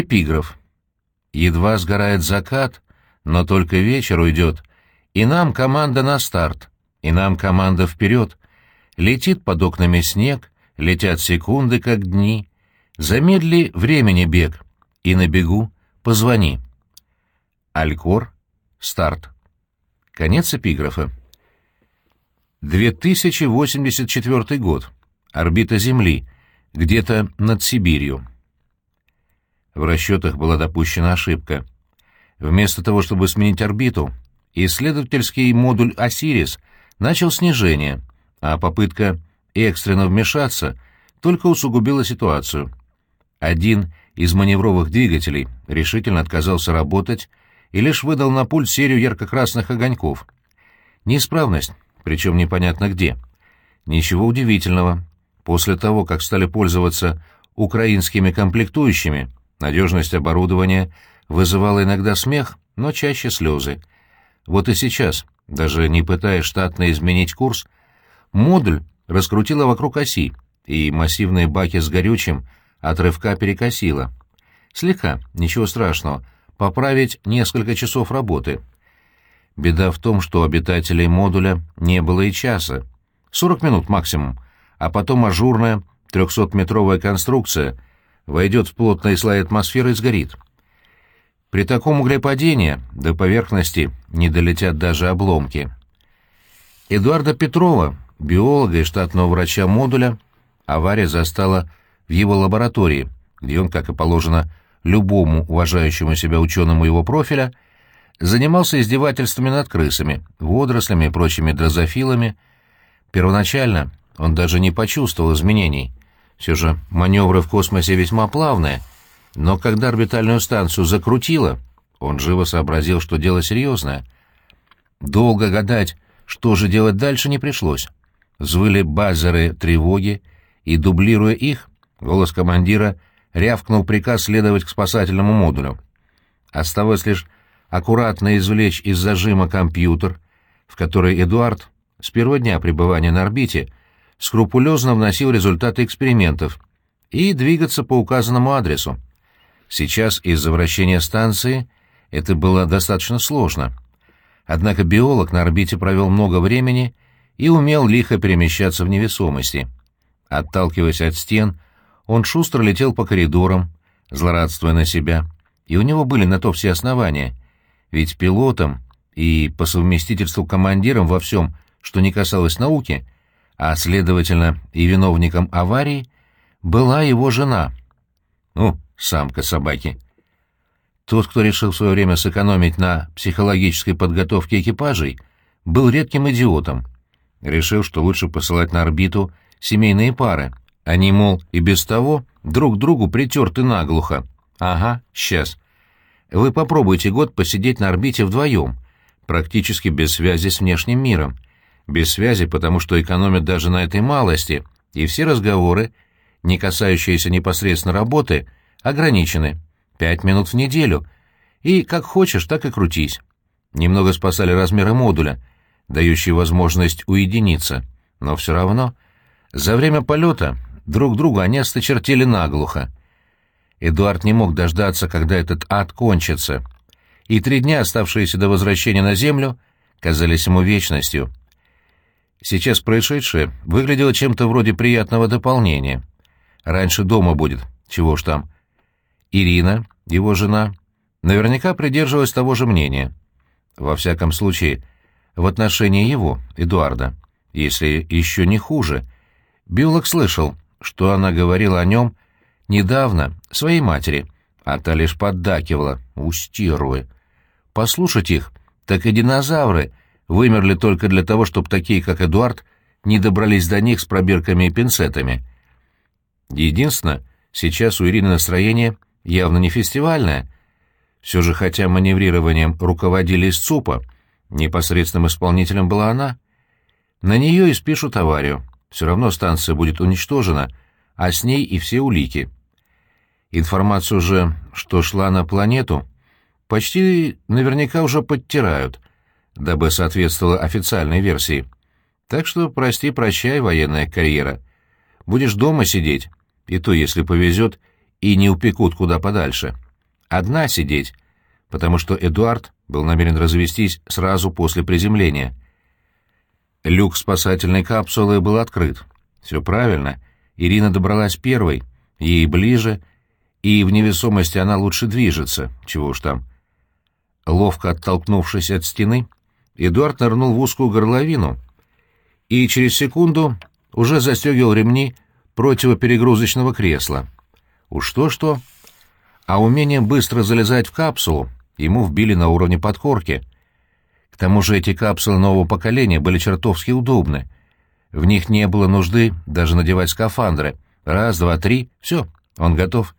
Эпиграф. Едва сгорает закат, но только вечер уйдет, и нам команда на старт, и нам команда вперед. Летит под окнами снег, летят секунды, как дни. Замедли времени бег, и на бегу позвони. Алькор. Старт. Конец эпиграфа. 2084 год. Орбита Земли. Где-то над Сибирью. В расчетах была допущена ошибка. Вместо того, чтобы сменить орбиту, исследовательский модуль «Осирис» начал снижение, а попытка экстренно вмешаться только усугубила ситуацию. Один из маневровых двигателей решительно отказался работать и лишь выдал на пульт серию ярко-красных огоньков. Неисправность, причем непонятно где. Ничего удивительного. После того, как стали пользоваться украинскими комплектующими, надежность оборудования вызывала иногда смех, но чаще слезы. Вот и сейчас, даже не пытаясь штатно изменить курс, модуль раскрутила вокруг оси, и массивные баки с горючим от рывка перекосило. Слегка, ничего страшного, поправить несколько часов работы. Беда в том, что обитателей модуля не было и часа. 40 минут максимум, а потом ажурная 300-метровая конструкция войдет в плотный слой атмосферы и сгорит. При таком угле падения до поверхности не долетят даже обломки. Эдуарда Петрова, биолога и штатного врача модуля, авария застала в его лаборатории, где он, как и положено любому уважающему себя ученому его профиля, занимался издевательствами над крысами, водорослями и прочими дрозофилами. Первоначально он даже не почувствовал изменений. Все же маневры в космосе весьма плавные, но когда орбитальную станцию закрутило, он живо сообразил, что дело серьезное. Долго гадать, что же делать дальше, не пришлось. Звыли базеры тревоги, и, дублируя их, голос командира рявкнул приказ следовать к спасательному модулю. Оставалось лишь аккуратно извлечь из зажима компьютер, в который Эдуард с первого дня пребывания на орбите скрупулезно вносил результаты экспериментов и двигаться по указанному адресу. Сейчас из-за вращения станции это было достаточно сложно. Однако биолог на орбите провел много времени и умел лихо перемещаться в невесомости. Отталкиваясь от стен, он шустро летел по коридорам, злорадствуя на себя, и у него были на то все основания, ведь пилотом и по совместительству командиром во всем, что не касалось науки, а, следовательно, и виновником аварии, была его жена. Ну, самка собаки. Тот, кто решил в свое время сэкономить на психологической подготовке экипажей, был редким идиотом. Решил, что лучше посылать на орбиту семейные пары — они, мол, и без того друг другу притерты наглухо. Ага, сейчас. Вы попробуйте год посидеть на орбите вдвоем, практически без связи с внешним миром. Без связи, потому что экономят даже на этой малости, и все разговоры, не касающиеся непосредственно работы, ограничены. Пять минут в неделю. И как хочешь, так и крутись. Немного спасали размеры модуля, дающие возможность уединиться. Но все равно, за время полета Друг друга они осточертели наглухо. Эдуард не мог дождаться, когда этот ад кончится, и три дня, оставшиеся до возвращения на Землю, казались ему вечностью. Сейчас происшедшее выглядело чем-то вроде приятного дополнения. Раньше дома будет, чего уж там. Ирина, его жена, наверняка придерживалась того же мнения. Во всяком случае, в отношении его, Эдуарда, если еще не хуже. Биолог слышал, что она говорила о нем недавно своей матери, а та лишь поддакивала, устируя. Послушать их, так и динозавры вымерли только для того, чтобы такие, как Эдуард, не добрались до них с пробирками и пинцетами. Единственное, сейчас у Ирины настроение явно не фестивальное. Все же, хотя маневрированием руководили из ЦУПа, непосредственным исполнителем была она. На нее и спишут аварию. Все равно станция будет уничтожена, а с ней и все улики. Информацию же, что шла на планету, почти наверняка уже подтирают, дабы соответствовала официальной версии. Так что прости-прощай, военная карьера. Будешь дома сидеть, и то, если повезет, и не упекут куда подальше». одна сидеть, потому что Эдуард был намерен развестись сразу после приземления. Люк спасательной капсулы был открыт. Все правильно. Ирина добралась первой, ей ближе, и в невесомости она лучше движется, чего уж там. Ловко оттолкнувшись от стены, Эдуард нырнул в узкую горловину и через секунду уже застегивал ремни противоперегрузочного кресла. Уж то-что, а умение быстро залезать в капсулу ему вбили на уровне подкорки. К тому же эти капсулы нового поколения были чертовски удобны. В них не было нужды даже надевать скафандры. Раз, два, три — все, он готов.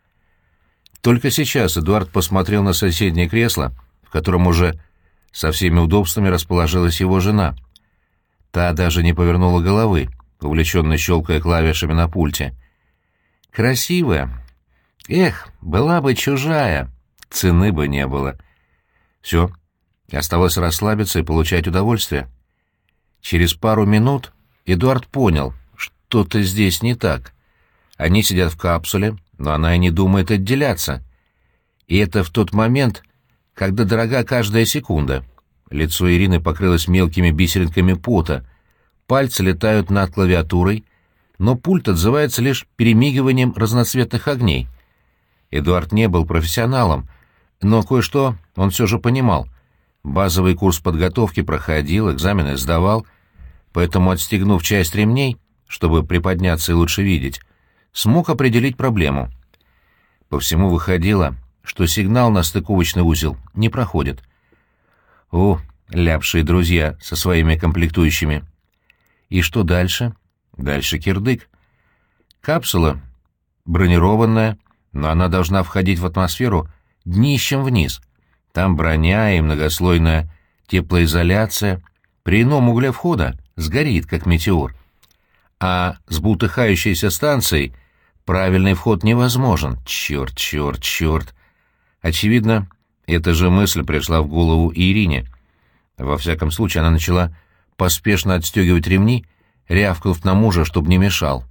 Только сейчас Эдуард посмотрел на соседнее кресло, в котором уже со всеми удобствами расположилась его жена. Та даже не повернула головы, увлеченно щелкая клавишами на пульте. «Красивая. Эх, была бы чужая. Цены бы не было. Все. Оставалось расслабиться и получать удовольствие. Через пару минут Эдуард понял, что-то здесь не так. Они сидят в капсуле, но она и не думает отделяться. И это в тот момент, когда дорога каждая секунда. Лицо Ирины покрылось мелкими бисеринками пота, пальцы летают над клавиатурой, но пульт отзывается лишь перемигиванием разноцветных огней. Эдуард не был профессионалом, но кое-что он все же понимал. Базовый курс подготовки проходил, экзамены сдавал, поэтому, отстегнув часть ремней, чтобы приподняться и лучше видеть, смог определить проблему. По всему выходило, что сигнал на стыковочный узел не проходит. О, ляпшие друзья со своими комплектующими. И что дальше? Дальше кирдык. Капсула бронированная, но она должна входить в атмосферу днищем вниз. Там броня и многослойная теплоизоляция. При ином угле входа сгорит, как метеор. А с бултыхающейся станцией правильный вход невозможен. Черт, черт, черт. Очевидно, эта же мысль пришла в голову Ирине. Во всяком случае, она начала поспешно отстегивать ремни, рявкнув на мужа, чтобы не мешал.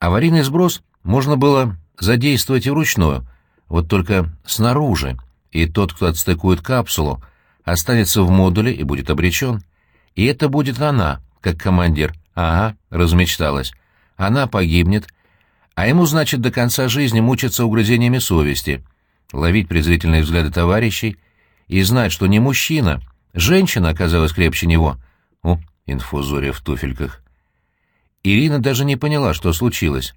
Аварийный сброс можно было задействовать и вручную, вот только снаружи, и тот, кто отстыкует капсулу, останется в модуле и будет обречен. И это будет она, как командир. Ага, размечталась. Она погибнет, а ему, значит, до конца жизни мучиться угрызениями совести, ловить презрительные взгляды товарищей и знать, что не мужчина, женщина оказалась крепче него. О, инфузория в туфельках. Ирина даже не поняла, что случилось.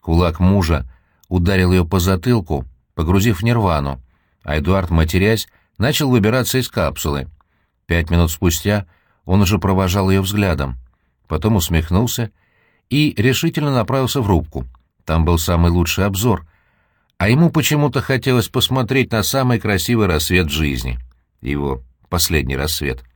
Кулак мужа ударил ее по затылку, погрузив в нирвану, а Эдуард, матерясь, начал выбираться из капсулы. Пять минут спустя он уже провожал ее взглядом, потом усмехнулся и решительно направился в рубку. Там был самый лучший обзор, а ему почему-то хотелось посмотреть на самый красивый рассвет жизни. Его последний рассвет —